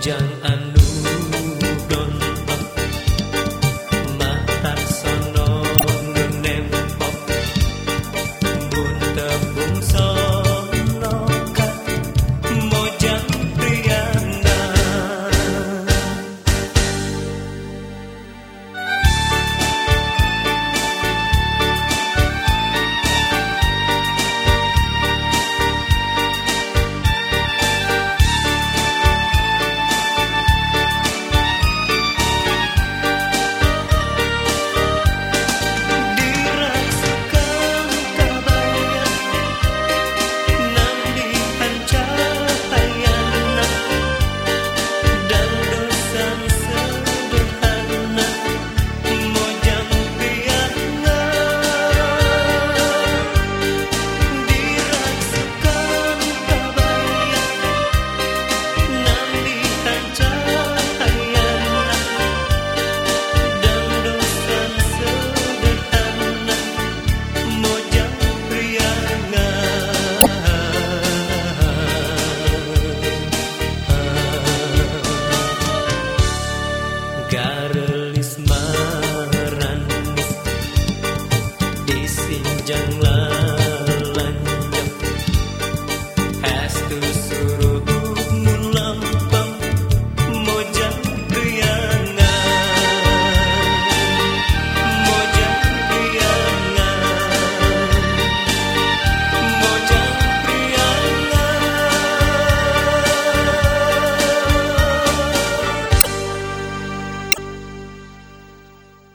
江安